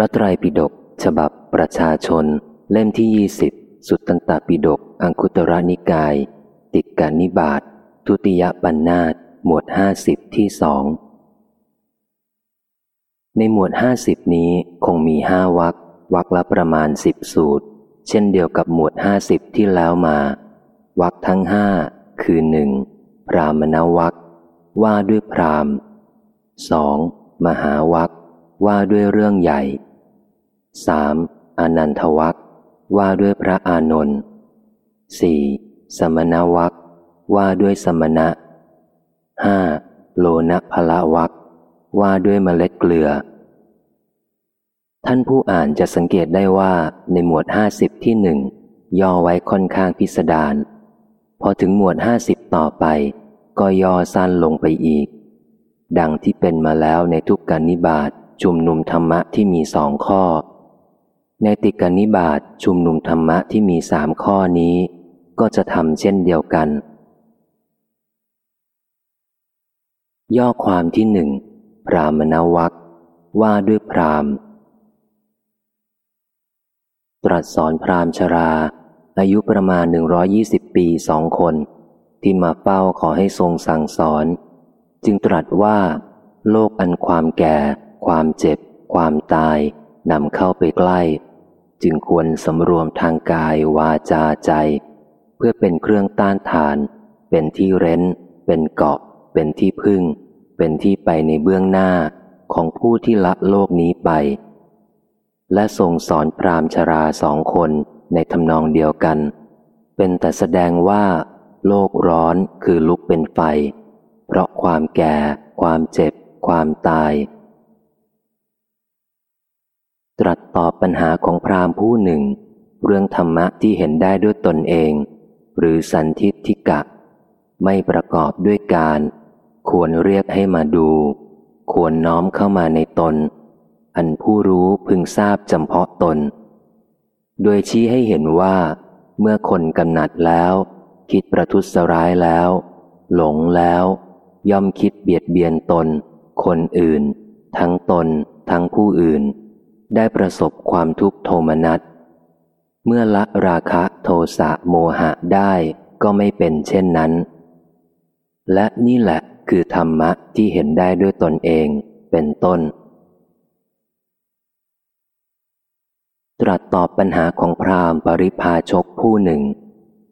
ระไตรปิฎกฉบับประชาชน เล่มที่ยี่สิบสุตตันตปิฎกอังคุตระนิกาย ติกกานิบาตทุติยปัญนาตหมวดห้าสิบที่สองในหมวดห้าสิบนี้คงมีห้าวักวักละประมาณสิบสูตร เช่นเดียวกับหมวดห้าสิบที่แล้วมา วักทั้งห้าคือหนึ่งพรามณวักว่าด้วยพรามสองมหาวักว่าด้วยเรื่องใหญ่ สามอนันทวักว่าด้วยพระอานนท์สี่สมณวักว่าด้วยสมณะห้าโลนะพละวักว่าด้วยเมล็ดเกลือ ท่านผู้อ่านจะสังเกตได้ว่าในหมวดห้าสิบที่หนึ่งย่อไว้ค่อนข้างพิสดารพอถึงหมวดห้าสิบต่อไป ก็ย่อสั้นลงไปอีก ดังที่เป็นมาแล้วในทุกการนิบาตชุมนุมธรรมะที่มีสองข้อ ในติกานิบาตชุมนุมธรรมะที่มีสามข้อนี้ ก็จะทำเช่นเดียวกัน ย่อความที่หนึ่งพรามณวักว่าด้วยพรามตรัสสอนพรามชรา อายุประมาณหนึ่งร้อยี่สิบปีสองคน ที่มาเป้าขอให้ทรงสั่งสอน จึงตรัสว่า โลกอันความแก่ ความเจ็บ ความตายนำเข้าไปใกล้ จึงควรสำรวมทางกายวาจาใจ เพื่อเป็นเครื่องต้านทาน เป็นที่เร้น เป็นเกาะ เป็นที่พึ่ง เป็นที่ไปในเบื้องหน้าของผู้ที่ละโลกนี้ไป และทรงสอนพรามชราสองคนในทำนองเดียวกัน เป็นแต่แสดงว่า โลกร้อนคือลุกเป็นไฟ เพราะความแก่ ความเจ็บ ความตาย ตรัสตอบปัญหาของพราหมณ์ผู้หนึ่ง เรื่องธรรมะที่เห็นได้ด้วยตนเอง หรือสันทิฏฐิกะ ไม่ประกอบด้วยการ ควรเรียกให้มาดู ควรน้อมเข้ามาในตน อันผู้รู้พึงทราบจำเพาะตน โดยชี้ให้เห็นว่า เมื่อคนกำหนัดแล้ว คิดประทุษร้ายแล้ว หลงแล้ว ย่อมคิดเบียดเบียนตน คนอื่น ทั้งตน ทั้งผู้อื่น ได้ประสบความทุกข์โทมนัส เมื่อละราคะโทสะโมหะได้ก็ไม่เป็นเช่นนั้น และนี่แหละคือธรรมะที่เห็นได้ด้วยตนเองเป็นต้น ตรัสตอบปัญหาของพราหมณ์ปริพาชกผู้หนึ่ง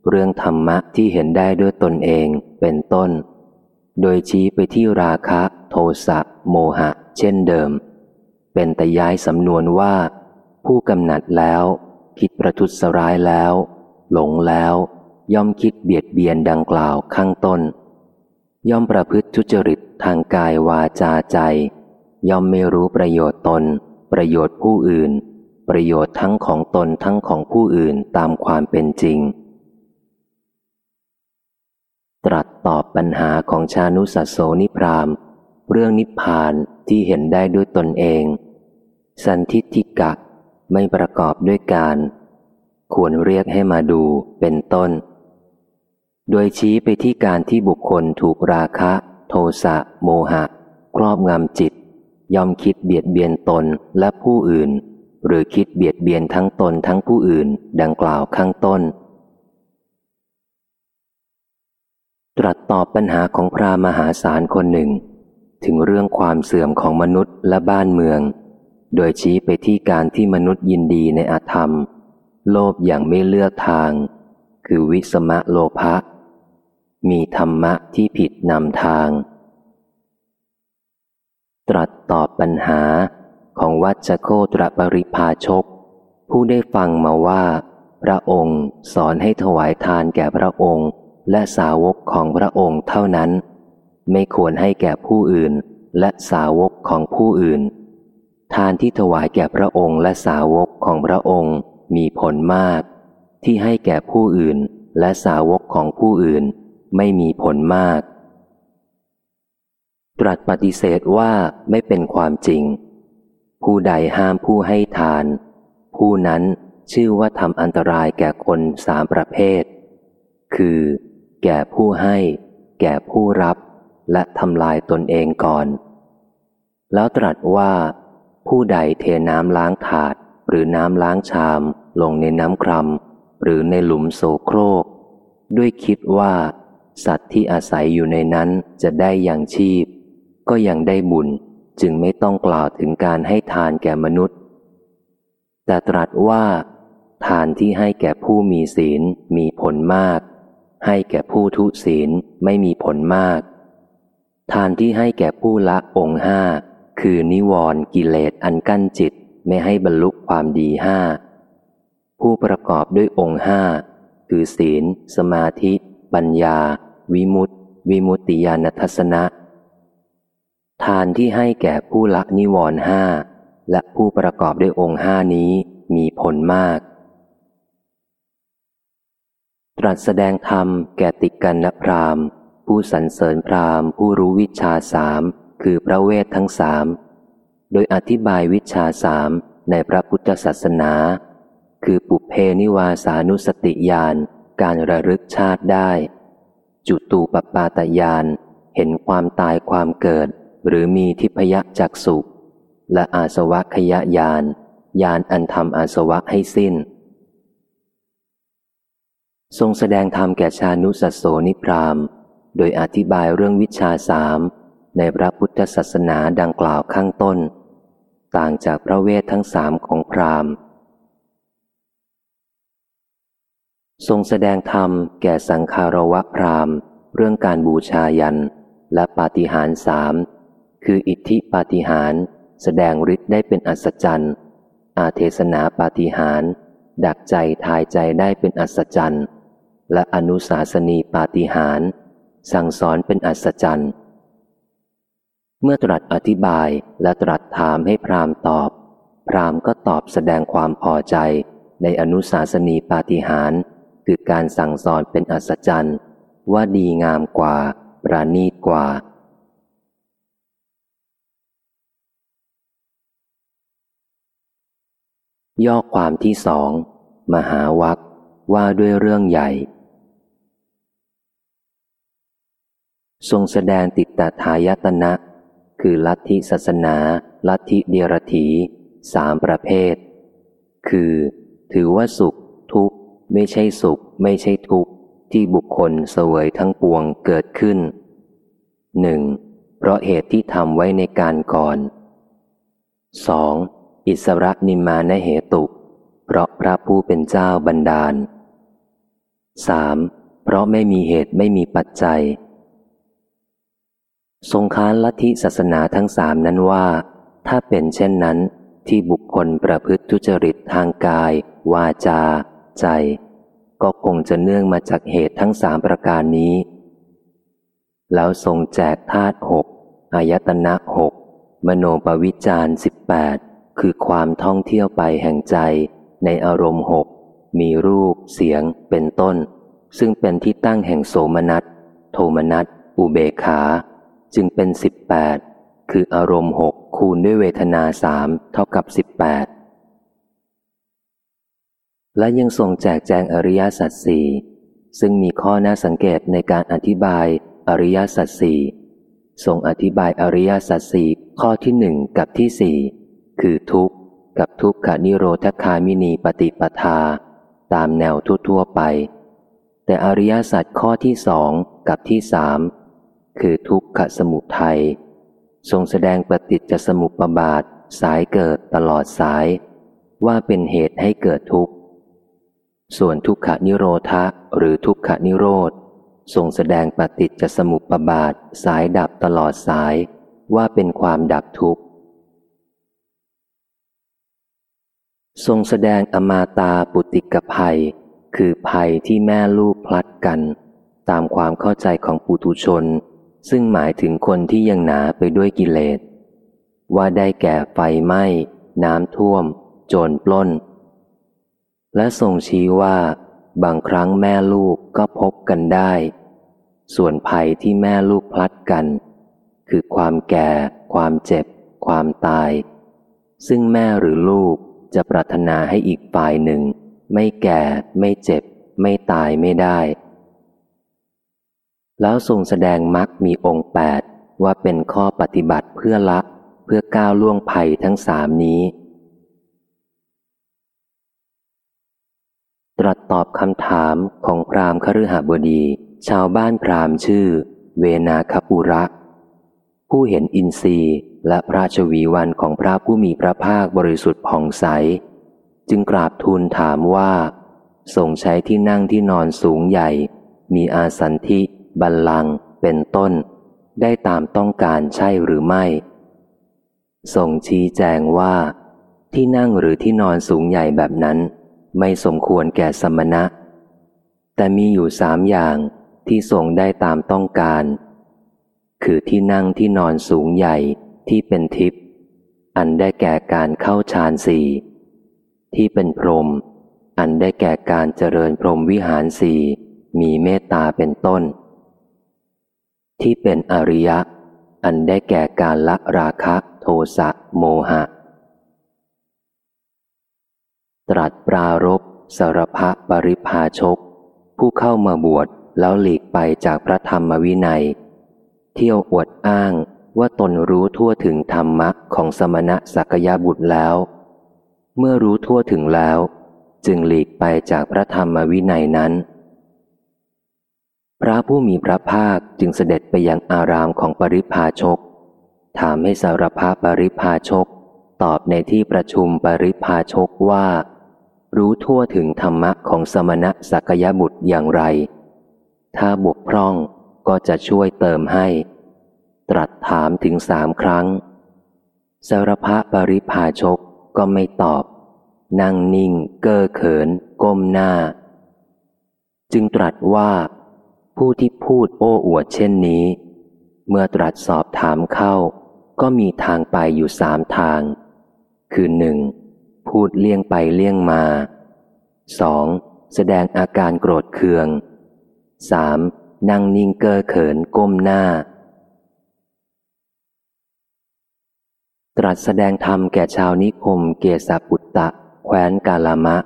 เรื่องธรรมะที่เห็นได้ด้วยตนเองเป็นต้น โดยชี้ไปที่ราคะ โทสะโมหะ เช่นเดิม เป็นแต่ย้ายสำนวนว่า ผู้กำหนัดแล้ว คิดประทุษร้ายแล้ว หลงแล้ว ย่อมคิดเบียดเบียนดังกล่าวข้างต้น ย่อมประพฤติทุจริตทางกายวาจาใจ ย่อมไม่รู้ประโยชน์ตน ประโยชน์ผู้อื่น ประโยชน์ทั้งของตนทั้งของผู้อื่นตามความเป็นจริง ตรัสตอบปัญหาของชานุสัสโสนิพรามเรื่องนิพพานที่เห็นได้ด้วยตนเอง สันทิฐิกะไม่ประกอบด้วยการ ควรเรียกให้มาดูเป็นต้น โดยชี้ไปที่การที่บุคคลถูกราคะ โทสะโมหะ ครอบงำจิต ยอมคิดเบียดเบียนตนและผู้อื่น หรือคิดเบียดเบียนทั้งตนทั้งผู้อื่น ดังกล่าวข้างต้น ตรัสตอบปัญหาของพระมหาศาลคนหนึ่ง ถึงเรื่องความเสื่อมของมนุษย์และบ้านเมือง โดยชี้ไปที่การที่มนุษย์ยินดีในอาธรรม โลภอย่างไม่เลือกทาง คือวิสมะโลภะมีธรรมะที่ผิดนำทาง ตรัสตอบปัญหาของวัชโคตรปริพาชก ผู้ได้ฟังมาว่า พระองค์สอนให้ถวายทานแก่พระองค์และสาวกของพระองค์เท่านั้น ไม่ควรให้แก่ผู้อื่นและสาวกของผู้อื่น ทานที่ถวายแก่พระองค์และสาวกของพระองค์มีผลมาก ที่ให้แก่ผู้อื่นและสาวกของผู้อื่นไม่มีผลมาก ตรัสปฏิเสธว่าไม่เป็นความจริง ผู้ใดห้ามผู้ให้ทาน ผู้นั้นชื่อว่าทำอันตรายแก่คนสามประเภท คือ แก่ผู้ให้ แก่ผู้รับ และทำลายตนเองก่อน แล้วตรัสว่า ผู้ใดเทน้ำล้างถาด หรือน้ำล้างชามลงในน้ำครำหรือในหลุมโสโครก ด้วยคิดว่า สัตว์ที่อาศัยอยู่ในนั้นจะได้อย่างชีพ ก็ยังได้บุญจึงไม่ต้องกล่าวถึงการให้ทานแก่มนุษย์ แต่ตรัสว่า ทานที่ให้แก่ผู้มีศีลมีผลมาก ให้แก่ผู้ทุศีลไม่มีผลมาก ทานที่ให้แก่ผู้ละองค์ห้า คือนิวรณ์กิเลสอันกั้นจิตไม่ให้บรรลุความดีห้าผู้ประกอบด้วยองค์ห้าคือศีล สมาธิ ปัญญา วิมุตติ วิมุตติญาณทัศนะ ทานที่ให้แก่ผู้ละนิวรณ์ห้าและผู้ประกอบด้วยองค์ห้านี้มีผลมาก ตรัสแสดงธรรมแก่ติกันนพรามผู้สรรเสริญพรามผู้รู้วิชาสาม คือพระเวททั้งสาม โดยอธิบายวิชาสามในพระพุทธศาสนา คือปุเพนิวาสานุสติญาณการระลึกชาติได้ จุตูปปาตญาณเห็นความตายความเกิด หรือมีทิพยจักสุและอาสวะขยะญาณญาณอันทำอาสวะให้สิ้น ทรงแสดงธรรมแก่ชานุสัสโสนิพรามโดยอธิบายเรื่องวิชาสาม ในพระพุทธศาสนาดังกล่าวข้างต้น ต่างจากพระเวททั้งสามของพราหมณ์ ทรงแสดงธรรมแก่สังคารวะพราหมณ์ เรื่องการบูชายันและปาฏิหาริย์สามคืออิทธิปาฏิหาริย์แสดงฤทธิ์ได้เป็นอัศจรรย์อาเทศนาปาฏิหาริย์ดักใจทายใจได้เป็นอัศจรรย์และอนุสาสนีปาฏิหาริย์สั่งสอนเป็นอัศจรรย์ เมื่อตรัสอธิบายและตรัสถามให้พรามตอบ พรามก็ตอบแสดงความพอใจในอนุสาสนีปาฏิหารคือการสั่งสอนเป็นอัศจรรย์ ว่าดีงามกว่า ประณีตกว่า ย่อความที่สอง มหาวัคว่าด้วยเรื่องใหญ่ ทรงแสดงติดตทายตนะ คือลัทธิศาสนา ลัทธิเดียรถีสามประเภท คือ ถือว่าสุข ทุกข์ ไม่ใช่สุข ไม่ใช่ทุกข์ ที่บุคคลเสวยทั้งปวงเกิดขึ้นหนึ่งเพราะเหตุที่ทำไว้ในการก่อนสองอิสระนิมานเหตุ เพราะพระผู้เป็นเจ้าบันดาลสามเพราะไม่มีเหตุไม่มีปัจจัย ทรงค้านลัทธิศาสนาทั้งสามนั้นว่า ถ้าเป็นเช่นนั้น ที่บุคคลประพฤติทุจริตทางกาย วาจา ใจ ก็คงจะเนื่องมาจากเหตุทั้งสามประการนี้ แล้วทรงแจกธาตุหกอายตนะหกมโนปวิจารสิบแปดคือความท่องเที่ยวไปแห่งใจ ในอารมณ์หกมีรูป เสียง เป็นต้น ซึ่งเป็นที่ตั้งแห่งโสมนัส โทมนัส อุเบขา จึงเป็นสิบแปดคืออารมณ์หกคูณด้วยเวทนาสามเท่ากับสิบแปดและยังทรงแจกแจงอริยสัจสี่ซึ่งมีข้อน่าสังเกตในการอธิบายอริยสัจสี่ทรงอธิบายอริยสัจสี่ข้อที่หนึ่งกับที่สี่คือทุกข์กับทุกขนิโรธคามินีปฏิปทา ตามแนวทั่วๆไป แต่อริยสัจข้อที่สองกับที่สาม คือทุกขสมุทัยทรงแสดงปฏิจจสมุปบาท สายเกิดตลอดสาย ว่าเป็นเหตุให้เกิดทุกข์ ส่วนทุกขนิโรธะหรือทุกขนิโรธทรงแสดงปฏิจจสมุปบาท สายดับตลอดสาย ว่าเป็นความดับทุกข์ ทรงแสดงอมาตาปุติกภัย คือภัยที่แม่ลูกพลัดกัน ตามความเข้าใจของปุถุชน ซึ่งหมายถึงคนที่ยังหนาไปด้วยกิเลส ว่าได้แก่ไฟไหม้ น้ำท่วม โจรปล้น และทรงชี้ว่า บางครั้งแม่ลูกก็พบกันได้ ส่วนภัยที่แม่ลูกพลัดกัน คือความแก่ ความเจ็บ ความตาย ซึ่งแม่หรือลูกจะปรารถนาให้อีกฝ่ายหนึ่ง ไม่แก่ ไม่เจ็บ ไม่ตายไม่ได้ แล้วทรงแสดงมรรคมีองค์แปดว่าเป็นข้อปฏิบัติเพื่อละเพื่อก้าวล่วงภัยทั้งสามนี้ ตรัสตอบคำถามของพราหมณ์คฤหบดี ชาวบ้านพราหมณ์ชื่อ เวนาคปุระ ผู้เห็นอินทรีย์และพระชวีวันของพระผู้มีพระภาคบริสุทธิ์ผ่องใส จึงกราบทูลถามว่าทรงใช้ที่นั่งที่นอนสูงใหญ่ มีอาสันทิ บัลลังก์เป็นต้น ได้ตามต้องการใช่หรือไม่ทรงชี้แจงว่า ที่นั่งหรือที่นอนสูงใหญ่แบบนั้น ไม่สมควรแก่สมณะ แต่มีอยู่สามอย่างที่ทรงได้ตามต้องการ คือที่นั่งที่นอนสูงใหญ่ที่เป็นทิพย์อันได้แก่การเข้าฌานสี่ที่เป็นพรหมอันได้แก่การเจริญพรหมวิหารสี่มีเมตตาเป็นต้น ที่เป็นอริยะ อันได้แก่การละราคะโทสะโมหะ ตรัสปรารบสารพะปริภาชก ผู้เข้ามาบวชแล้วหลีกไปจากพระธรรมวินัย เที่ยวอวดอ้างว่าตนรู้ทั่วถึงธรรมะของสมณะสักยาบุตรแล้ว เมื่อรู้ทั่วถึงแล้ว จึงหลีกไปจากพระธรรมวินัยนั้น พระผู้มีพระภาคจึงเสด็จไปยังอารามของปริพาชก ถามให้สารพาปริพาชก ตอบในที่ประชุมปริพาชกว่า รู้ทั่วถึงธรรมะของสมณะสักยบุตรอย่างไร ถ้าบกพร่องก็จะช่วยเติมให้ ตรัสถามถึงสามครั้งสารพะปริพาชกก็ไม่ตอบ นั่งนิ่ง เก้อเขิน ก้มหน้า จึงตรัสว่า ผู้ที่พูดโอ้อวดเช่นนี้ เมื่อตรัสสอบถามเข้า ก็มีทางไปอยู่สามทาง คือหนึ่งพูดเลี่ยงไปเลี่ยงมาสองแสดงอาการโกรธเคืองสามนั่งนิ่งเก้อเขินก้มหน้า ตรัสแสดงธรรมแก่ชาวนิคมเกษปุตตะ แคว้นกาลามะ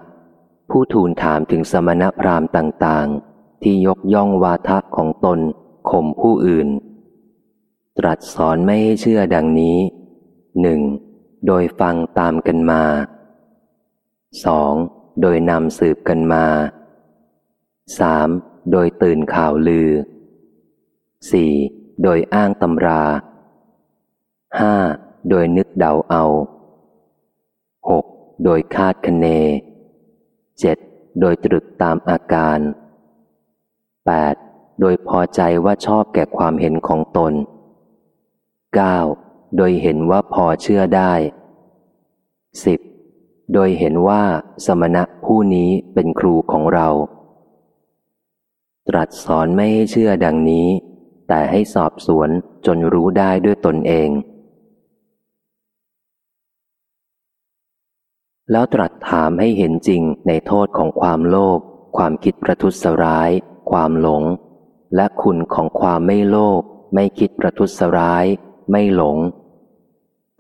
ผู้ทูลถามถึงสมณพราหมณ์ต่างๆ ที่ยกย่องวาทะของตนข่มผู้อื่น ตรัสสอนไม่ให้เชื่อดังนี้หนึ่งโดยฟังตามกันมาสองโดยนำสืบกันมาสามโดยตื่นข่าวลือสี่โดยอ้างตำราห้าโดยนึกเดาเอา 6. โดยคาดคะเน 7. โดยตรึกตามอาการ 8. โดยพอใจว่าชอบแก่ความเห็นของตน 9. โดยเห็นว่าพอเชื่อได้ 10. โดยเห็นว่าสมณะผู้นี้เป็นครูของเรา ตรัสสอนไม่ให้เชื่อดังนี้ แต่ให้สอบสวนจนรู้ได้ด้วยตนเอง แล้วตรัสถามให้เห็นจริงในโทษของความโลภความคิดประทุษร้าย ความหลง และคุณของความไม่โลภไม่คิดประทุษร้าย ไม่หลง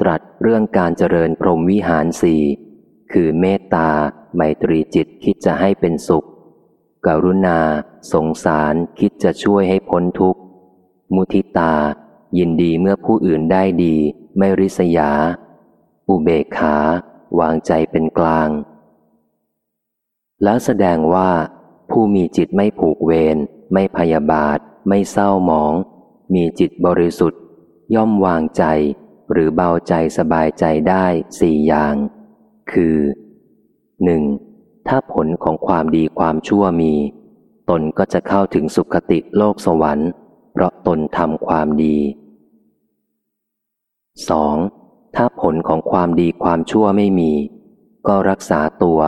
ตรัสเรื่องการเจริญพรหมวิหารสี่คือเมตตาไมตรีจิตคิดจะให้เป็นสุข กรุณา สงสารคิดจะช่วยให้พ้นทุกข์ มุทิตา ยินดีเมื่อผู้อื่นได้ดี ไม่ริษยา อุเบกขา วางใจเป็นกลาง แล้วแสดงว่า ผู้มีจิตไม่ผูกเวร ไม่พยาบาท ไม่เศร้าหมอง มีจิตบริสุทธิ์ ย่อมวางใจ หรือเบาใจสบายใจได้สี่อย่าง คือหนึ่งถ้าผลของความดีความชั่วมี ตนก็จะเข้าถึงสุคติโลกสวรรค์ เพราะตนทำความดี 2. ถ้าผลของความดีความชั่วไม่มี ก็รักษาตัว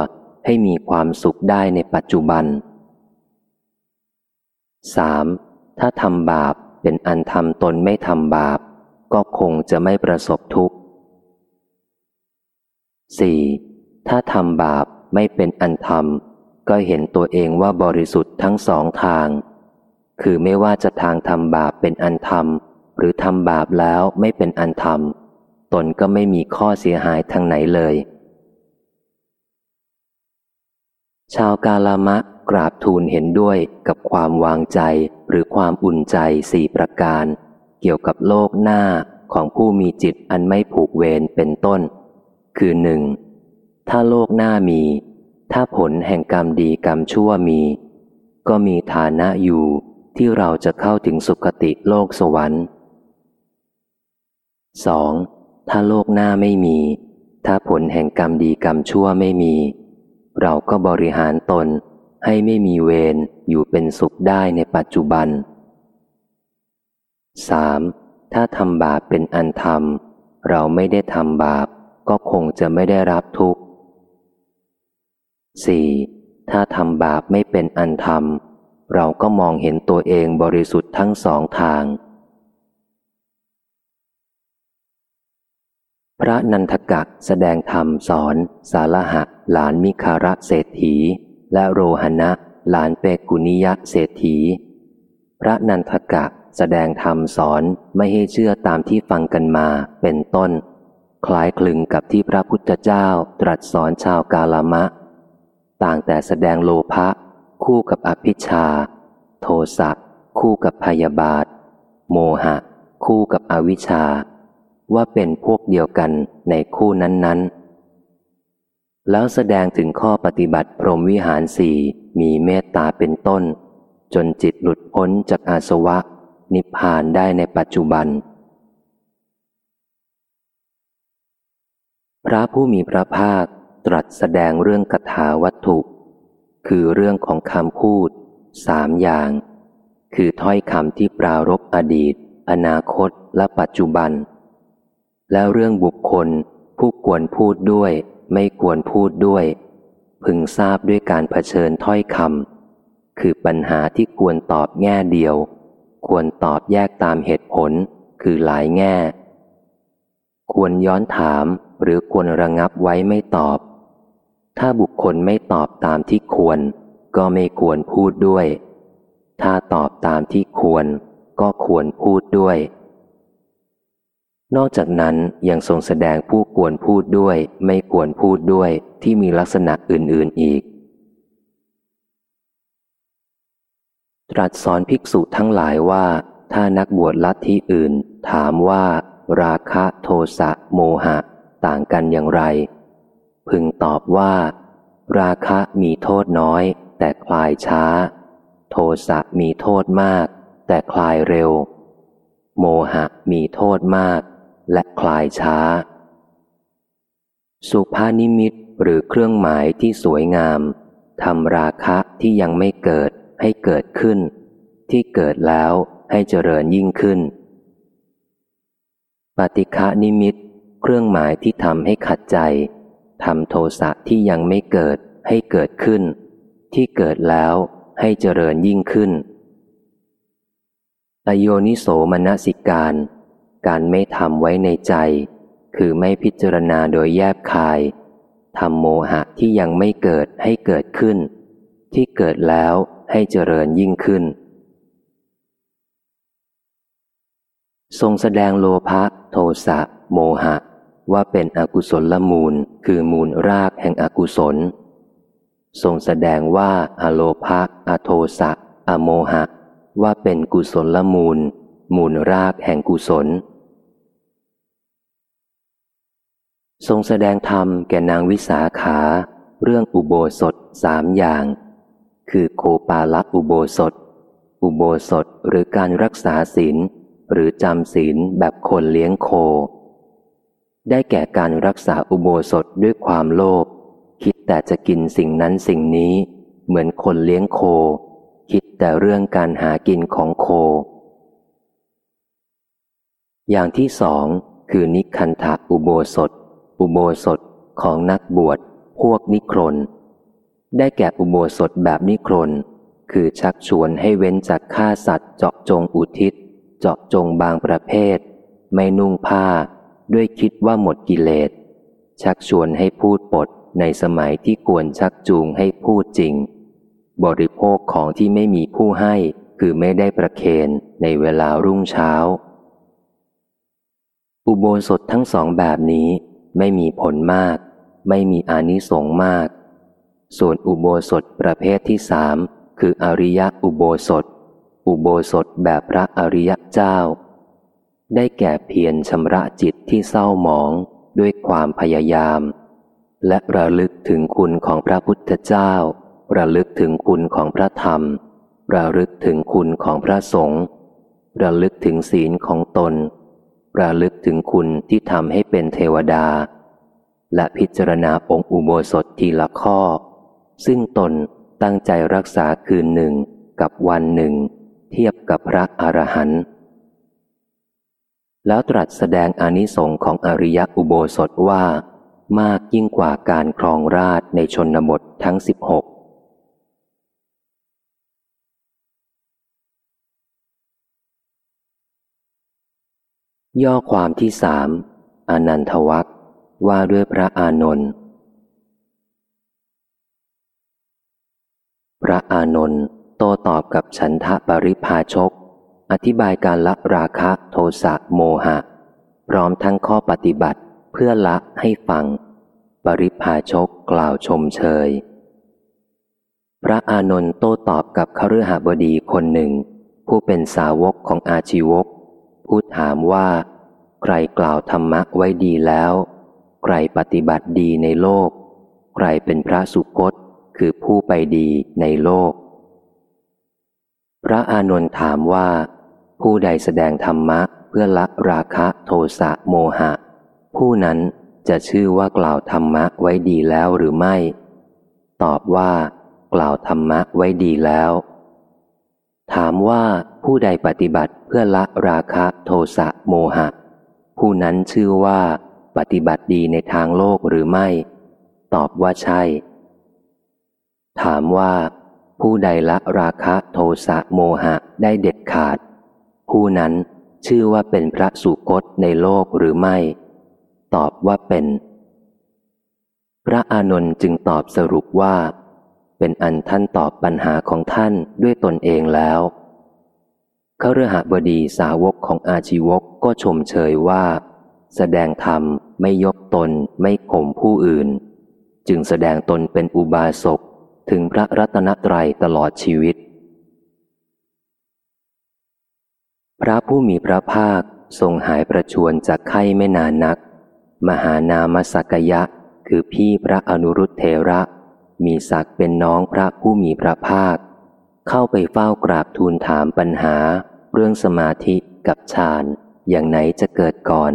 ให้มีความสุขได้ในปัจจุบัน 3. ถ้าทำบาปเป็นอันทำตนไม่ทำบาป ก็คงจะไม่ประสบทุกข์ 4. ถ้าทำบาปไม่เป็นอันทำก็เห็นตัวเองว่าบริสุทธิ์ทั้งสองทาง คือไม่ว่าจะทางทำบาปเป็นอันทำหรือทำบาปแล้วไม่เป็นอันทำตนก็ไม่มีข้อเสียหายทางไหนเลย ชาวกาลามะกราบทูลเห็นด้วยกับความวางใจหรือความอุ่นใจสี่ประการ เกี่ยวกับโลกหน้าของผู้มีจิตอันไม่ผูกเวรเป็นต้น คือหนึ่งถ้าโลกหน้ามี ถ้าผลแห่งกรรมดีกรรมชั่วมี ก็มีฐานะอยู่ที่เราจะเข้าถึงสุคติโลกสวรรค์ 2. ถ้าโลกหน้าไม่มี ถ้าผลแห่งกรรมดีกรรมชั่วไม่มี เราก็บริหารตนให้ไม่มีเวรอยู่เป็นสุขได้ในปัจจุบัน 3. ถ้าทำบาปเป็นอันธรรม เราไม่ได้ทำบาป ก็คงจะไม่ได้รับทุกข์ 4. ถ้าทำบาปไม่เป็นอันธรรม เราก็มองเห็นตัวเองบริสุทธิ์ทั้งสองทาง พระนันทกะแสดงธรรมสอน สาลหะ หลานมิคาระเศรษฐี และโรหณะ หลานเปกุนิยะเศรษฐี พระนันทกะแสดงธรรมสอนไม่ให้เชื่อตามที่ฟังกันมาเป็นต้น คล้ายคลึงกับที่พระพุทธเจ้าตรัสสอนชาวกาลามะ ต่างแต่แสดงโลภะคู่กับอภิชา โทสะคู่กับพยาบาท โมหะ คู่กับอวิชชา ว่าเป็นพวกเดียวกันในคู่นั้น ๆ แล้วแสดงถึงข้อปฏิบัติพรหมวิหารสี่มีเมตตาเป็นต้น จนจิตหลุดพ้นจากอาสวะ นิพพานได้ในปัจจุบัน พระผู้มีพระภาคตรัสแสดงเรื่องคาถาวัตถุ คือเรื่องของคำพูดสามอย่าง คือถ้อยคำที่ปรารบอดีต อนาคตและปัจจุบัน แล้วเรื่องบุคคล ผู้ควรพูดด้วย ไม่ควรพูดด้วย พึงทราบด้วยการเผชิญถ้อยคำคือปัญหาที่ควรตอบแง่เดียว ควรตอบแยกตามเหตุผล คือหลายแง่ ควรย้อนถามหรือควรระงับไว้ไม่ตอบ ถ้าบุคคลไม่ตอบตามที่ควร ก็ไม่ควรพูดด้วย ถ้าตอบตามที่ควร ก็ควรพูดด้วย นอกจากนั้นยังทรงแสดงผู้ควรพูดด้วย ไม่ควรพูดด้วยที่มีลักษณะอื่น ๆอีก ตรัสสอนภิกษุทั้งหลายว่า ถ้านักบวชลัทธิอื่น ถามว่า ราคะโทสะโมหะ ต่างกันอย่างไร พึงตอบว่า ราคะมีโทษน้อย แต่คลายช้า โทสะมีโทษมาก แต่คลายเร็วโมหะมีโทษมาก และคลายช้า สุภานิมิตหรือเครื่องหมายที่สวยงามทำราคะที่ยังไม่เกิดให้เกิดขึ้น ที่เกิดแล้วให้เจริญยิ่งขึ้น ปฏิฆานิมิต เครื่องหมายที่ทำให้ขัดใจทำโทสะที่ยังไม่เกิดให้เกิดขึ้น ที่เกิดแล้วให้เจริญยิ่งขึ้น อโยนิโสมนสิการ การไม่ทำไว้ในใจ คือไม่พิจารณาโดยแยบคายทำโมหะที่ยังไม่เกิดให้เกิดขึ้น ที่เกิดแล้วให้เจริญยิ่งขึ้น ทรงแสดงโลภะโทสะ โมหะ ว่าเป็นอกุศลละมูล คือมูลรากแห่งอกุศล ทรงแสดงว่าอโลภะอโทสะ อโมหะ ว่าเป็นกุศลละมูล มูลรากแห่งกุศล ทรงแสดงธรรมแก่นางวิสาขา เรื่องอุโบสถสามอย่าง คือโคปาละอุโบสถ อุโบสถหรือการรักษาศีลหรือจำศีลแบบคนเลี้ยงโค ได้แก่การรักษาอุโบสถด้วยความโลภคิดแต่จะกินสิ่งนั้นสิ่งนี้ เหมือนคนเลี้ยงโค คิดแต่เรื่องการหากินของโค อย่างที่สองคือนิคันธะอุโบสถ อุโบสถของนักบวชพวกนิครน ได้แก่อุโบสถแบบนิครน คือชักชวนให้เว้นจากฆ่าสัตว์เจาะจงอุทิศ เจาะจงบางประเภท ไม่นุ่งผ้า ด้วยคิดว่าหมดกิเลส ชักชวนให้พูดปดในสมัยที่ควรชักจูงให้พูดจริง บริโภคของที่ไม่มีผู้ให้คือไม่ได้ประเคนในเวลารุ่งเช้า อุโบสถทั้งสองแบบนี้ ไม่มีผลมาก ไม่มีอานิสงส์มาก ส่วนอุโบสถประเภทที่สามคืออริยะอุโบสถ อุโบสถแบบพระอริยะเจ้า ได้แก่เพียรชำระจิตที่เศร้าหมองด้วยความพยายาม และระลึกถึงคุณของพระพุทธเจ้า ระลึกถึงคุณของพระธรรม ระลึกถึงคุณของพระสงฆ์ระลึกถึงศีลของตน ระลึกถึงคุณที่ทำให้เป็นเทวดา และพิจารณาองค์อุโบสถทีละข้อ ซึ่งตนตั้งใจรักษาคืนหนึ่งกับวันหนึ่ง เทียบกับพระอรหันต์แล้วตรัสแสดงอนิสงค์ของอริยอุโบสถว่า มากยิ่งกว่าการครองราชในชนบททั้งสิบหก ย่อความที่สามอนันทวักว่าด้วยพระอานนท์พระอานนท์โตตอบกับฉันทะปริพาชก อธิบายการละราคะโทสะโมหะ พร้อมทั้งข้อปฏิบัติเพื่อละให้ฟัง ปริพาชกกล่าวชมเชย พระอานนท์โตตอบกับคฤหบดีคนหนึ่ง ผู้เป็นสาวกของอาชีวก ผู้ถามว่า ใครกล่าวธรรมะไว้ดีแล้ว ใครปฏิบัติดีในโลก ใครเป็นพระสุคตคือผู้ไปดีในโลก พระอานนท์ถามว่า ผู้ใดแสดงธรรมะเพื่อละราคะโทสะโมหะ ผู้นั้นจะชื่อว่ากล่าวธรรมะไว้ดีแล้วหรือไม่ ตอบว่า กล่าวธรรมะไว้ดีแล้ว ถามว่าผู้ใดปฏิบัติเพื่อละราคะโทสะโมหะ ผู้นั้นชื่อว่า ปฏิบัติดีในทางโลกหรือไม่ ตอบว่าใช่ ถามว่า ผู้ใดละราคะโทสะโมหะได้เด็ดขาด ผู้นั้นชื่อว่าเป็นพระสุคตในโลกหรือไม่ ตอบว่าเป็น พระอานนท์จึงตอบสรุปว่า เป็นอันท่านตอบปัญหาของท่านด้วยตนเองแล้วเขาเรือหบดีสาวกของอาชีวกก็ชมเชยว่า แสดงธรรมไม่ยกตนไม่ข่มผู้อื่น จึงแสดงตนเป็นอุบาสกถึงพระรัตนตรัยตลอดชีวิต พระผู้มีพระภาคทรงหายประชวนจากไข้ไม่นานนัก มหานามสักยะ คือพี่พระอนุรุตเทระ มีศักดิ์เป็นน้องพระผู้มีพระภาค เข้าไปเฝ้ากราบทูลถามปัญหา เรื่องสมาธิกับฌานอย่างไหนจะเกิดก่อน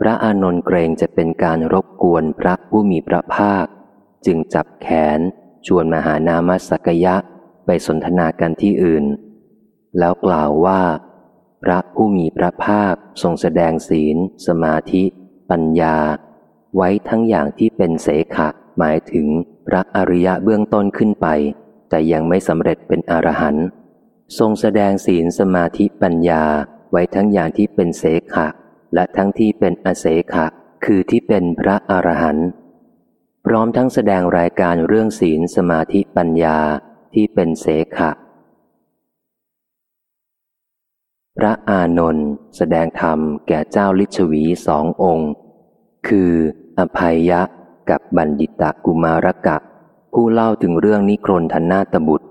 พระอานนท์เกรงจะเป็นการรบกวนพระผู้มีพระภาค จึงจับแขนชวนมหานามสักยะไปสนทนากันที่อื่น แล้วกล่าวว่า พระผู้มีพระภาคทรงแสดงศีล สมาธิ ปัญญา ไว้ทั้งอย่างที่เป็นเสขะ หมายถึงพระอริยะเบื้องต้นขึ้นไป แต่ยังไม่สำเร็จเป็นอรหันต์ทรงแสดงศีลสมาธิปัญญาไว้ทั้งอย่างที่เป็นเสขะ และทั้งที่เป็นอเสขะ คือที่เป็นพระอรหันต์พร้อมทั้งแสดงรายการเรื่องศีลสมาธิปัญญาที่เป็นเสขะ พระอานนท์แสดงธรรมแก่เจ้าลิชวีสององค์ คือ อภัยยะ กับบัณฑิตกุมารกะ ผู้เล่าถึงเรื่องนิครนธนาตบุตร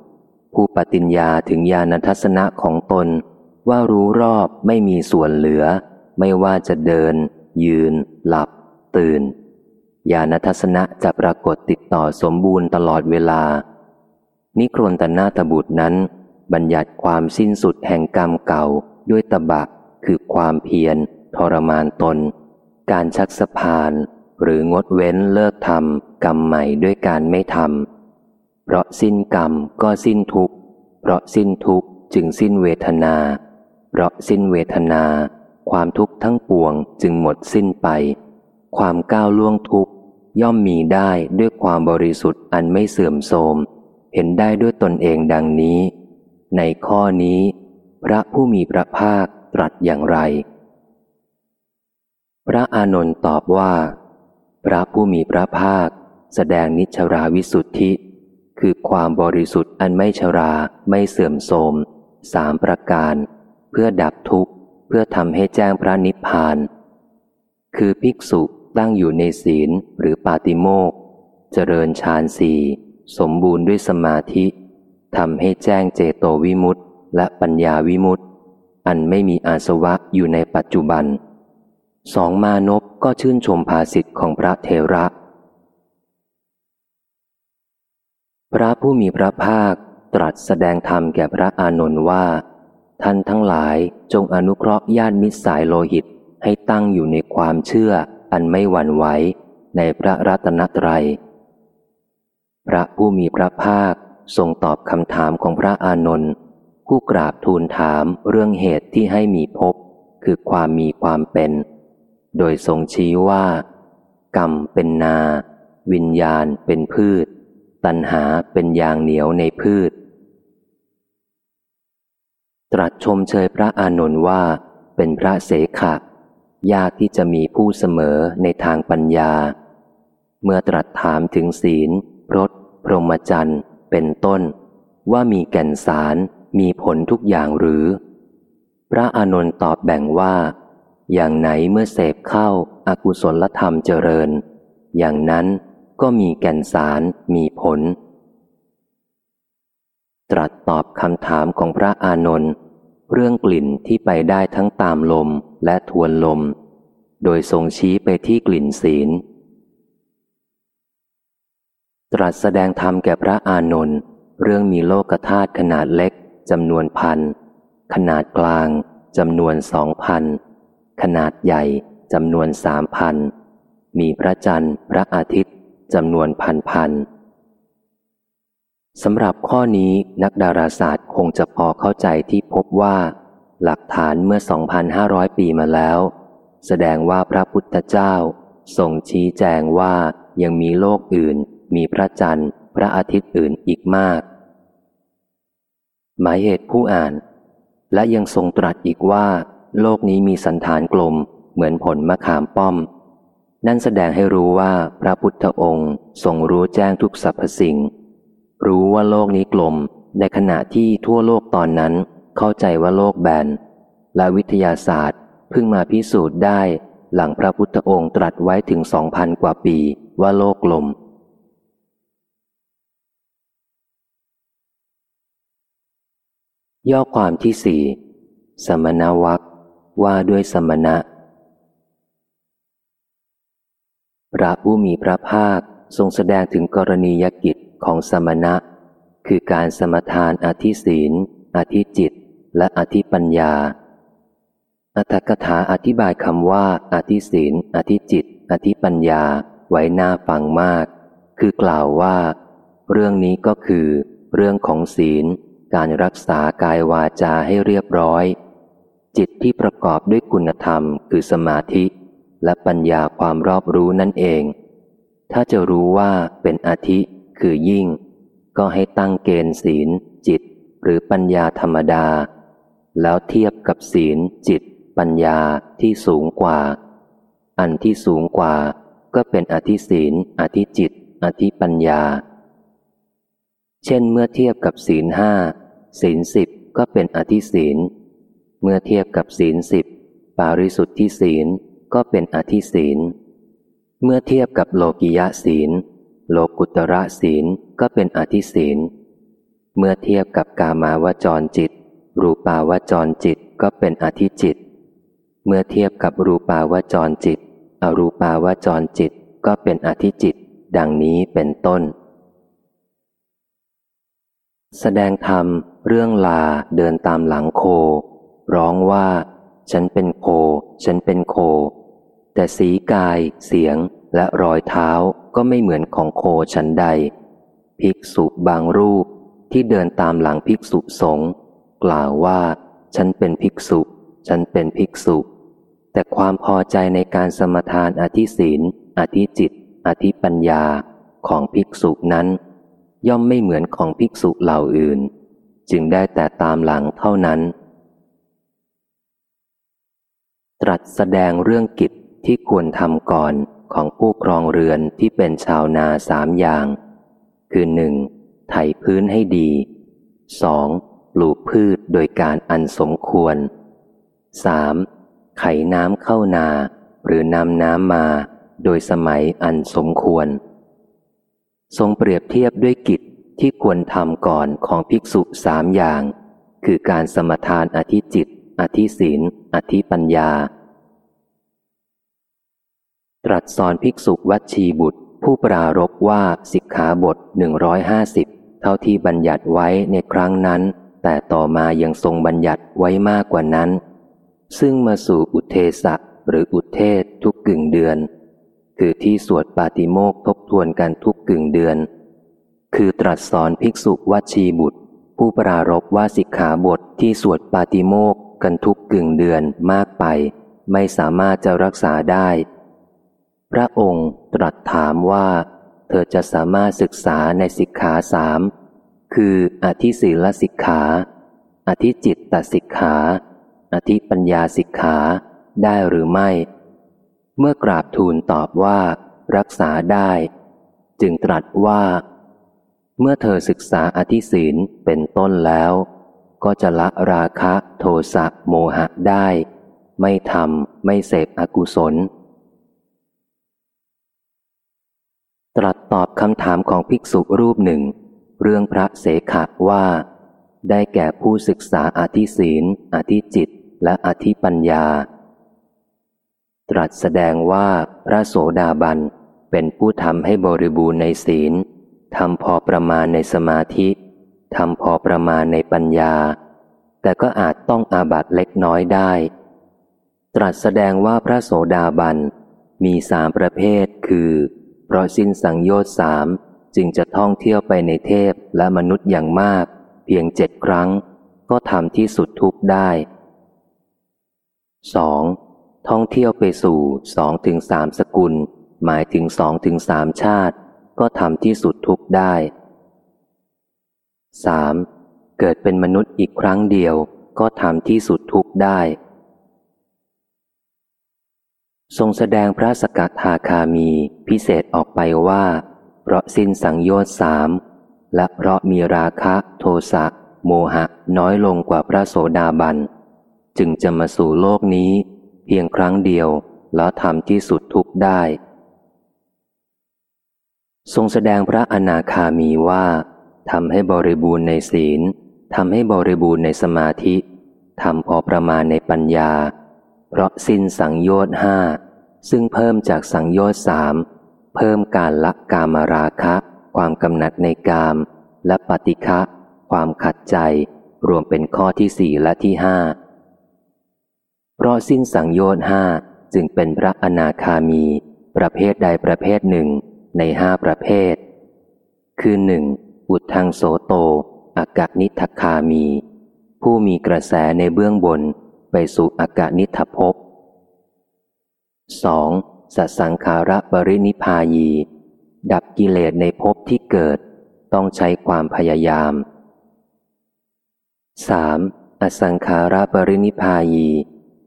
ผู้ปฏิญญาถึงญาณทัศนะของตน ว่ารู้รอบไม่มีส่วนเหลือ ไม่ว่าจะเดิน ยืน หลับ ตื่นญาณทัศนะจะปรากฏติดต่อสมบูรณ์ตลอดเวลา นิครนตนาตบุตรนั้น บัญญัติความสิ้นสุดแห่งกรรมเก่าด้วยตบะคือความเพียร ทรมานตน การชักสะพาน หรืองดเว้นเลิกทำกรรมใหม่ด้วยการไม่ทำเพราะสิ้นกรรมก็สิ้นทุกข์ เพราะสิ้นทุกข์จึงสิ้นเวทนา เพราะสิ้นเวทนา ความทุกข์ทั้งปวงจึงหมดสิ้นไป ความก้าวล่วงทุกข์ย่อมมีได้ด้วยความบริสุทธิ์อันไม่เสื่อมโทรม เห็นได้ด้วยตนเองดังนี้ ในข้อนี้ พระผู้มีพระภาคตรัสอย่างไร พระอานนท์ตอบว่า พระผู้มีพระภาค แสดงนิชราวิสุทธิ คือความบริสุทธิ์อันไม่ชราไม่เสื่อมโทรมสามประการ เพื่อดับทุกข์ เพื่อทำให้แจ้งพระนิพพาน คือภิกษุตั้งอยู่ในศีลหรือปาติโมกเจริญฌานสี่สมบูรณ์ด้วยสมาธิทำให้แจ้งเจโตวิมุตต์และปัญญาวิมุตต์อันไม่มีอาสวะอยู่ในปัจจุบันสองมานพ ก็ชื่นชมภาสิทธิ์ของพระเทระ พระผู้มีพระภาคตรัสแสดงธรรมแก่พระอานนท์ว่า ท่านทั้งหลายจงอนุเคราะห์ญาติมิตรสายโลหิตให้ตั้งอยู่ในความเชื่ออันไม่หวั่นไหวในพระรัตนตรัย พระผู้มีพระภาคทรงตอบคำถามของพระอานนท์ผู้กราบทูลถามเรื่องเหตุที่ให้มีภพคือความมีความเป็น โดยทรงชี้ว่า กรรมเป็นนา วิญญาณเป็นพืช ตัณหาเป็นยางเหนียวในพืช ตรัสชมเชยพระอานนท์ว่าเป็นพระเสขะ ยากที่จะมีผู้เสมอในทางปัญญา เมื่อตรัสถามถึงศีลรสพรหมจรรย์เป็นต้น ว่ามีแก่นสารมีผลทุกอย่างหรือ พระอานนท์ตอบแบ่งว่า อย่างไหนเมื่อเสพเข้าอากุศลธรรมเจริญ อย่างนั้นก็มีแก่นสารมีผล ตรัสตอบคำถามของพระอานนท์เรื่องกลิ่นที่ไปได้ทั้งตามลมและทวนลม โดยทรงชี้ไปที่กลิ่นศีล ตรัสแสดงธรรมแก่พระอานนท์เรื่องมีโลกธาตุขนาดเล็กจำนวนพันขนาดกลางจำนวนสองพัน ขนาดใหญ่จำนวนสามพัน มีพระจันทร์ พระอาทิตย์จำนวนพันพันสำหรับข้อนี้นักดาราศาสตร์คงจะพอเข้าใจที่พบว่า หลักฐานเมื่อ 2,500 ปีมาแล้ว แสดงว่าพระพุทธเจ้าทรงชี้แจงว่ายังมีโลกอื่น มีพระจันทร์ พระอาทิตย์อื่นอีกมาก หมายเหตุผู้อ่าน และยังทรงตรัสอีกว่า โลกนี้มีสันฐานกลมเหมือนผลมะขามป้อม นั่นแสดงให้รู้ว่าพระพุทธองค์ทรงรู้แจ้งทุกสรรพสิ่ง รู้ว่าโลกนี้กลมในขณะที่ทั่วโลกตอนนั้นเข้าใจว่าโลกแบน และวิทยาศาสตร์เพิ่งมาพิสูจน์ได้หลังพระพุทธองค์ตรัสไว้ถึงสองพันกว่าปีว่าโลกกลม ย่อความที่สี่สมณวัก ว่าด้วยสมณะ พระผู้มีพระภาคทรงแสดงถึงกรณียกิจของสมณะ คือการสมทานอธิศีล อธิจิต และอธิปัญญา อัตถกถาอธิบายคำว่า อธิศีล อธิจิต อธิปัญญาไว้หน้าฟังมาก คือกล่าวว่า เรื่องนี้ก็คือ เรื่องของศีล การรักษากายวาจาให้เรียบร้อย จิตที่ประกอบด้วยคุณธรรม คือสมาธิ และปัญญาความรอบรู้นั่นเอง ถ้าจะรู้ว่าเป็นอธิคือยิ่ง ก็ให้ตั้งเกณฑ์ศีล จิต หรือปัญญาธรรมดา แล้วเทียบกับศีล จิต ปัญญาที่สูงกว่า อันที่สูงกว่า ก็เป็นอธิศีล อธิจิต อธิปัญญา เช่นเมื่อเทียบกับศีลห้าศีลสิบก็เป็นอธิศีล เมื่อเทียบกับศีลสิบปาริสุทธิศีลก็เป็นอธิศีล เมื่อเทียบกับโลกิยะศีล โลกุตระศีลก็เป็นอธิศีล เมื่อเทียบกับกามาวจรจิต รูปาวจรจิตก็เป็นอธิจิต เมื่อเทียบกับรูปาวจรจิต อรูปาวจรจิตก็เป็นอธิจิต ดังนี้เป็นต้น แสดงธรรมเรื่องลาเดินตามหลังโค ร้องว่า ฉันเป็นโค ฉันเป็นโค แต่สีกาย เสียงและรอยเท้าก็ไม่เหมือนของโคฉันใด ภิกษุบางรูปที่เดินตามหลังภิกษุสงฆ์กล่าวว่า ฉันเป็นภิกษุ ฉันเป็นภิกษุ แต่ความพอใจในการสมทานอธิศีล อธิจิต อธิปัญญาของภิกษุนั้น ย่อมไม่เหมือนของภิกษุเหล่าอื่น จึงได้แต่ตามหลังเท่านั้น ตรัสแสดงเรื่องกิจที่ควรทำก่อนของผู้ครองเรือนที่เป็นชาวนาสามอย่าง คือหนึ่งไถพื้นให้ดีสองปลูกพืชโดยการอันสมควรสามไขน้ำเข้านา หรือนำน้ำมาโดยสมัยอันสมควร ทรงเปรียบเทียบด้วยกิจที่ควรทำก่อนของภิกษุสามอย่าง คือการสมทานอธิจิต อธิศีล อธิปัญญา ตรัสสอนภิกษุวัชีบุตร ผู้ปรารบว่าสิกขาบทหนึ่งร้อยห้าสิบเท่าที่บัญญัติไว้ในครั้งนั้น แต่ต่อมายังทรงบัญญัติไว้มากกว่านั้น ซึ่งมาสู่อุเทสะหรืออุเทศทุกกึ่งเดือน คือที่สวดปาติโมกทบทวนกันทุกกึ่งเดือน คือตรัสสอนภิกษุวัชีบุตร ผู้ปรารบว่าสิกขาบทที่สวดปาติโมก กันทุกกึ่งเดือนมากไป ไม่สามารถจะรักษาได้ พระองค์ตรัสถามว่า เธอจะสามารถศึกษาในสิกขาสามคืออธิศีลสิกขา อธิจิตตสิกขา อธิปัญญาสิกขาได้หรือไม่ เมื่อกราบทูลตอบว่า รักษาได้ จึงตรัสว่า เมื่อเธอศึกษาอธิศีลเป็นต้นแล้ว ก็จะละราคะโทสะโมหะได้ ไม่ทำไม่เสพอกุศล ตรัสตอบคำถามของภิกษุรูปหนึ่ง เรื่องพระเสขะว่า ได้แก่ผู้ศึกษาอธิศีล อธิจิต และอธิปัญญา ตรัสแสดงว่าพระโสดาบันเป็นผู้ทำให้บริบูรณ์ในศีลทำพอประมาณในสมาธิ ทำพอประมาณในปัญญา แต่ก็อาจต้องอาบัตเล็กน้อยได้ ตรัสแสดงว่าพระโสดาบันมีสามประเภทคือ เพราะสิ้นสังโยชน์สามจึงจะท่องเที่ยวไปในเทพและมนุษย์อย่างมาก เพียงเจ็ดครั้ง ก็ทำที่สุดทุกได้สองท่องเที่ยวไปสู่สองถึงสามสกุล หมายถึงสองถึงสามชาติ ก็ทำที่สุดทุกได้ 3. เกิดเป็นมนุษย์อีกครั้งเดียวก็ทำที่สุดทุกได้ ทรงแสดงพระสกทาคามีพิเศษออกไปว่า เพราะสิ้นสังโยชน์สามและเพราะมีราคะโทสะโมหะน้อยลงกว่าพระโสดาบัน จึงจะมาสู่โลกนี้ เพียงครั้งเดียวแล้วทำที่สุดทุกได้ ทรงแสดงพระอนาคามีว่า ทำให้บริบูรณ์ในศีลทำให้บริบูรณ์ในสมาธิทำพอประมาณในปัญญา เพราะสิ้นสังโยชน์ห้าซึ่งเพิ่มจากสังโยชน์สามเพิ่มการละกามราคะ ความกำหนัดในกาม และปฏิฆะความขัดใจ รวมเป็นข้อที่สี่และที่ห้าเพราะสิ้นสังโยชน์ห้าจึงเป็นพระอนาคามี ประเภทใดประเภทหนึ่งในห้าประเภท คือหนึ่ง อุทังโสโตอากานิทคามี ผู้มีกระแสในเบื้องบนไปสู่อากานิทภพสองสัสังขาระบรินิพายี ดับกิเลสในภพที่เกิด ต้องใช้ความพยายาม 3. อสังขาระบรินิพายี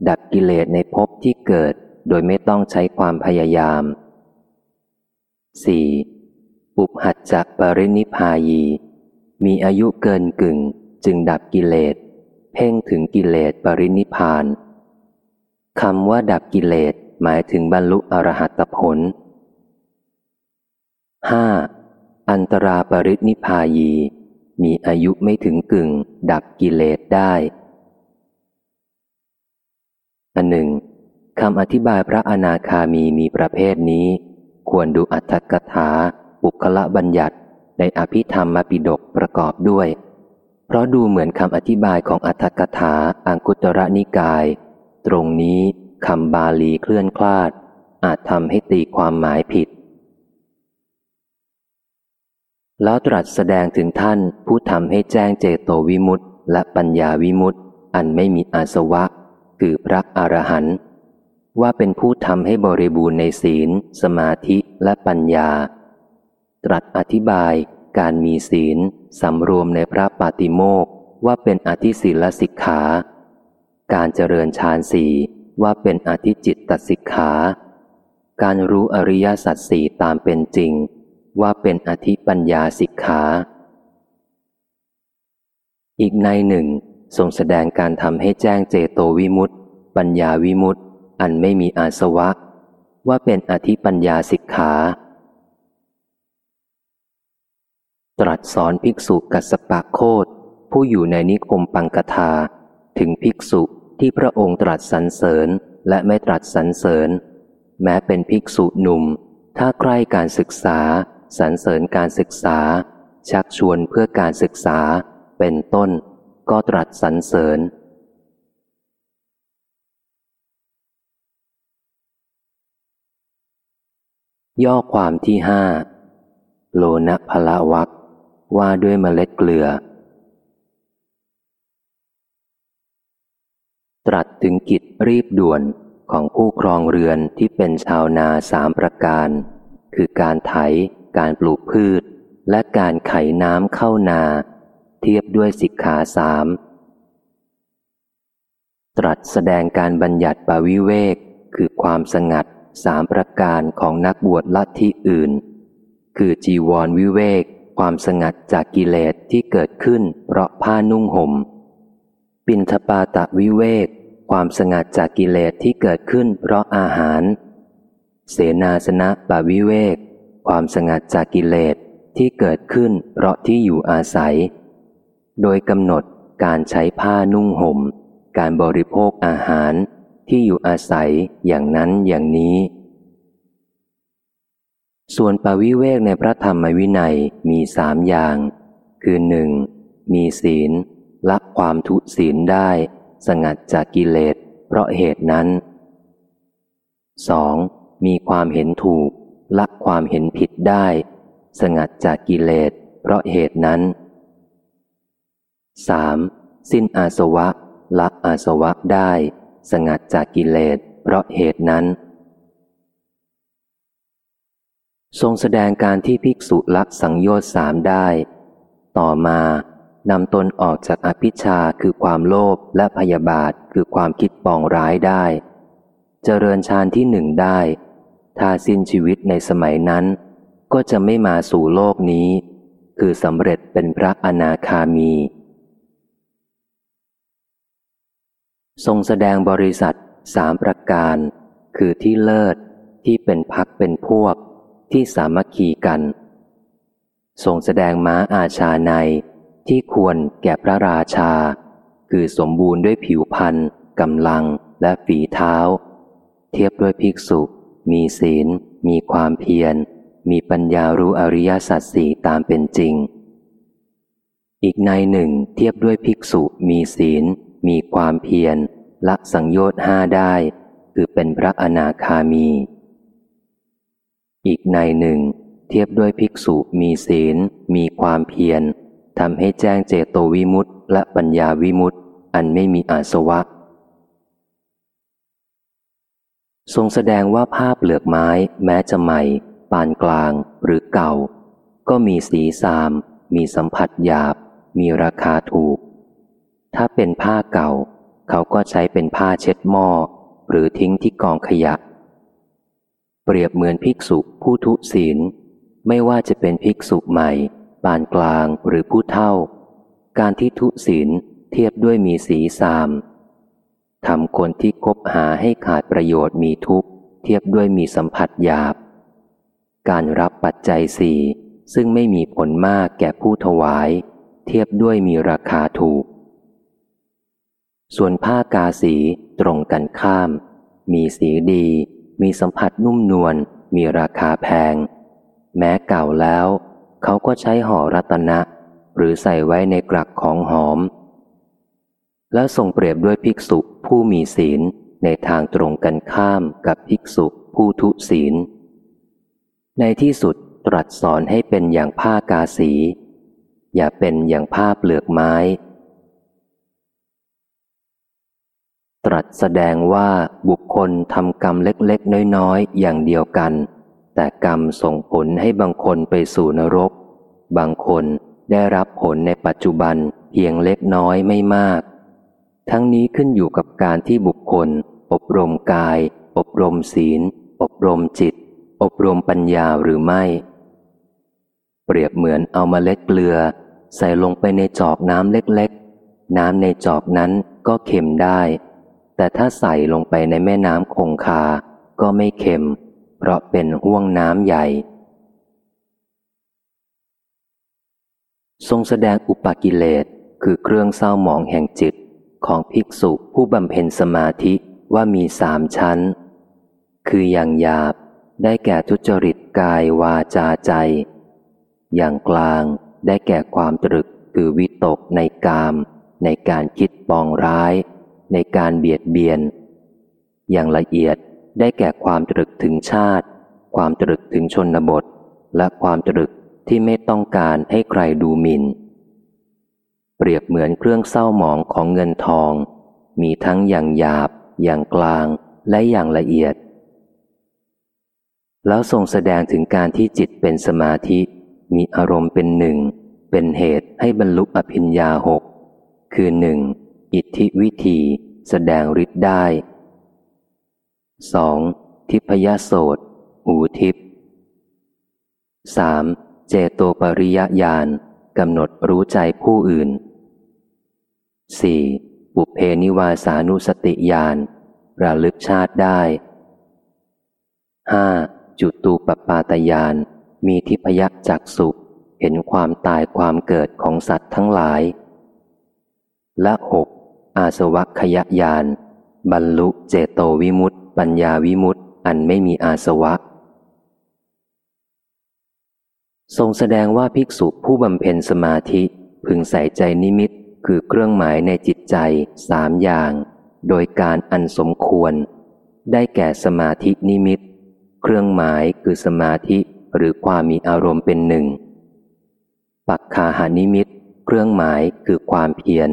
ดับกิเลสในภพที่เกิด โดยไม่ต้องใช้ความพยายาม 4. ปุบหัดจักปรินิพายี มีอายุเกินกึ่ง จึงดับกิเลส เพ่งถึงกิเลสปรินิพานคำว่าดับกิเลสหมายถึงบรรลุอรหัตผล 5. อันตราปรินิพายี มีอายุไม่ถึงกึ่ง ดับกิเลสได้ อันหนึ่งคำอธิบายพระอนาคามีมีประเภทนี้ ควรดูอัตถกถา ปุคละบัญญัติในอภิธรรมปิดกประกอบด้วย เพราะดูเหมือนคำอธิบายของอัตถกถาอังคุตระนิกาย ตรงนี้คำบาลีเคลื่อนคลาด อาจทำให้ตีความหมายผิด แล้วตรัสแสดงถึงท่านผู้ทำให้แจ้งเจโตวิมุตต์และปัญญาวิมุตต์อันไม่มีอาสวะ คือพระอรหันต์ว่าเป็นผู้ทำให้บริบูรณ์ในศีล สมาธิและปัญญา ตรัสอธิบายการมีศีลสำรวมในพระปาติโมกว่าเป็นอธิศีลสิกขา การเจริญฌานสีว่าเป็นอธิจิตตสิกขา การรู้อริยสัจสี่ตามเป็นจริง ว่าเป็นอธิปัญญาสิกขา อีกในหนึ่งทรงแสดงการทำให้แจ้งเจโตวิมุตต์ปัญญาวิมุตต์อันไม่มีอาสวะ ว่าเป็นอธิปัญญาสิกขา ตรัสสอนภิกษุกัสปะโคตผู้อยู่ในนิคมปังกทา ถึงภิกษุที่พระองค์ตรัสสรรเสริญและไม่ตรัสสรรเสริญ แม้เป็นภิกษุหนุ่ม ถ้าใคร่การศึกษาสรรเสริญการศึกษา ชักชวนเพื่อการศึกษา เป็นต้น ก็ตรัสสรรเสริญ ย่อความที่ห้าโลนะพละวัก ว่าด้วยเมล็ดเกลือ ตรัสถึงกิจรีบด่วนของผู้ครองเรือนที่เป็นชาวนาสามประการ คือการไถ การปลูกพืช และการไขน้ำเข้านา เทียบด้วยสิกขาสามตรัสแสดงการบัญญัติปวิเวก คือความสงัดสามประการของนักบวชลัทธิอื่น คือจีวรวิเวก ความสงัดจากกิเลสที่เกิดขึ้น เพราะผ้านุ่งหม่ม ปินทปาตะวิเวก ความสงัดจากกิเลสที่เกิดขึ้น เพราะอาหาร เสนาสนะปาวิเวก ความสงัดจากกิเลสที่เกิดขึ้น เพราะที่อยู่อาศัย โดยกำหนดการใช้ผ้านุ่งหม่ม การบริโภคอาหารที่อยู่อาศัยอย่างนั้นอย่างนี้ ส่วนปวิเวกในพระธรรมวินัยมีสามอย่าง คือหนึ่งมีศีลละความทุศีลได้ สงัดจากกิเลส เพราะเหตุนั้นสองมีความเห็นถูก ละความเห็นผิดได้ สงัดจากกิเลส เพราะเหตุนั้นสามสิ้นอาสวะ ละอาสวะได้ สงัดจากกิเลส เพราะเหตุนั้น ทรงแสดงการที่ภิกษุละสังโยชน์สามได้ ต่อมานำตนออกจากอภิชาคือความโลภและพยาบาทคือความคิดปองร้ายได้ เจริญฌานที่หนึ่งได้ ถ้าสิ้นชีวิตในสมัยนั้น ก็จะไม่มาสู่โลกนี้ คือสำเร็จเป็นพระอนาคามี ทรงแสดงบริษัทสามประการ คือที่เลิศที่เป็นพักเป็นพวก ที่สามัคคีกัน ทรงแสดงม้าอาชาในที่ควรแก่พระราชา คือสมบูรณ์ด้วยผิวพันธ์กำลังและฝีเท้า เทียบด้วยภิกษุ มีศีล มีความเพียร มีปัญญารู้อริยสัจสี่ตามเป็นจริง อีกในหนึ่งเทียบด้วยภิกษุ มีศีล มีความเพียรละสังโยชน์ห้าได้ คือเป็นพระอนาคามี อีกในหนึ่ง เทียบด้วยภิกษุมีศีล มีความเพียรทำให้แจ้งเจโตวิมุตต์และปัญญาวิมุตต์อันไม่มีอาสวะ ทรงแสดงว่าภาพเหลือกไม้แม้จะใหม่ ปานกลางหรือเก่า ก็มีสีสาม มีสัมผัสหยาบ มีราคาถูก ถ้าเป็นผ้าเก่า เขาก็ใช้เป็นผ้าเช็ดหม้อ หรือทิ้งที่กองขยะ เปรียบเหมือนภิกษุผู้ทุศีล ไม่ว่าจะเป็นภิกษุใหม่ ปานกลางหรือผู้เท่า การที่ทุศีลเทียบด้วยมีสีสามทำคนที่คบหาให้ขาดประโยชน์มีทุกข์ เทียบด้วยมีสัมผัสหยาบ การรับปัจจัยสี่ซึ่งไม่มีผลมากแก่ผู้ถวาย เทียบด้วยมีราคาถูก ส่วนผ้ากาสีตรงกันข้าม มีสีดี มีสัมผัสนุ่มนวลมีราคาแพง แม้เก่าแล้ว เขาก็ใช้ห่อรัตนะ หรือใส่ไว้ในกลักของหอม แล้วทรงเปรียบด้วยภิกษุผู้มีศีลในทางตรงกันข้ามกับภิกษุผู้ทุศีล ในที่สุดตรัสสอนให้เป็นอย่างผ้ากาสี อย่าเป็นอย่างผ้าเปลือกไม้ ตรัสแสดงว่าบุคคลทำกรรมเล็กๆ น้อยๆ อย่างเดียวกัน แต่กรรมส่งผลให้บางคนไปสู่นรก บางคนได้รับผลในปัจจุบันเพียงเล็กน้อยไม่มาก ทั้งนี้ขึ้นอยู่กับการที่บุคคล อบรมกาย อบรมศีล อบรมจิต อบรมปัญญาหรือไม่ เปรียบเหมือนเอามาเล็ดเกลือ ใส่ลงไปในจอกน้ำเล็กๆ น้ำในจอกนั้นก็เค็มได้ แต่ถ้าใส่ลงไปในแม่น้ำคงคา ก็ไม่เค็ม เพราะเป็นห่วงน้ำใหญ่ ทรงแสดงอุปกิเลสคือเครื่องเศร้าหมองแห่งจิตของภิกษุผู้บำเพ็ญสมาธิว่ามีสามชั้น คืออย่างหยาบได้แก่ทุจริตกายวาจาใจ อย่างกลางได้แก่ความตรึกคือวิตกในกาม ในการคิดปองร้าย ในการเบียดเบียน อย่างละเอียดได้แก่ความตรึกถึงชาติ ความตรึกถึงชนบท และความตรึกที่ไม่ต้องการให้ใครดูหมิน่น เปรียบเหมือนเครื่องเศร้าหมองของเงินทอง มีทั้งอย่างหยาบ อย่างกลางและอย่างละเอียด แล้วทรงแสดงถึงการที่จิตเป็นสมาธิ มีอารมณ์เป็นหนึ่ง เป็นเหตุให้บรรลุอภิญญาหกคือหนึ่ง อิทธิวิธีแสดงฤทธิ์ได้ 2. ทิพยโสตหูทิพ 3. เจโตปริยญาณกำหนดรู้ใจผู้อื่น 4. บุเพนิวาสานุสติญาณระลึกชาติได้ 5. จุตูปปาตญาณมีทิพยจักสุเห็นความตายความเกิดของสัตว์ทั้งหลาย และ 6. อาสวัคยญาณบรรลุเจโตวิมุตติ ปัญญาวิมุตติ อันไม่มีอาสวะ ทรงแสดงว่าภิกษุผู้บำเพ็ญสมาธิ พึงใส่ใจนิมิตคือเครื่องหมายในจิตใจสามอย่าง โดยการอันสมควร ได้แก่สมาธินิมิต เครื่องหมายคือสมาธิหรือความมีอารมณ์เป็นหนึ่ง ปัคคาหนิมิต เครื่องหมายคือความเพียร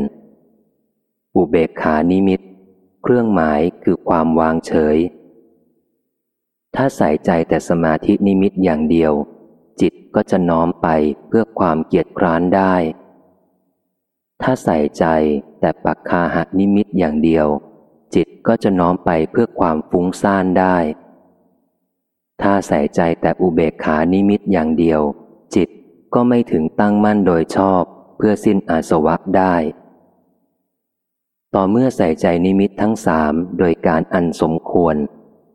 อุเบกขานิมิต เครื่องหมายคือความวางเฉย ถ้าใส่ใจแต่สมาธินิมิตอย่างเดียว จิตก็จะน้อมไปเพื่อความเกียจคร้านได้ ถ้าใส่ใจแต่ปัคคาหนิมิตอย่างเดียว จิตก็จะน้อมไปเพื่อความฟุ้งซ่านได้ ถ้าใส่ใจแต่อุเบกขานิมิตอย่างเดียว จิตก็ไม่ถึงตั้งมั่นโดยชอบเพื่อสิ้นอาสวะได้ ต่อเมื่อใส่ใจนิมิตทั้งสามโดยการอันสมควร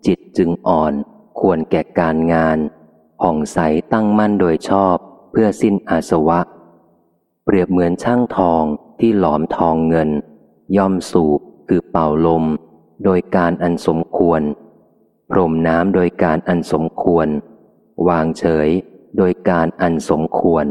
จิตจึงอ่อน ควรแก่การงานผ่องใสตั้งมั่นโดยชอบ เพื่อสิ้นอาสวะ เปรียบเหมือนช่างทองที่หลอมทองเงิน ย่อมสูบคือเป่าลม โดยการอันสมควร พรมน้ำโดยการอันสมควร วางเฉย โดยการอันสมควร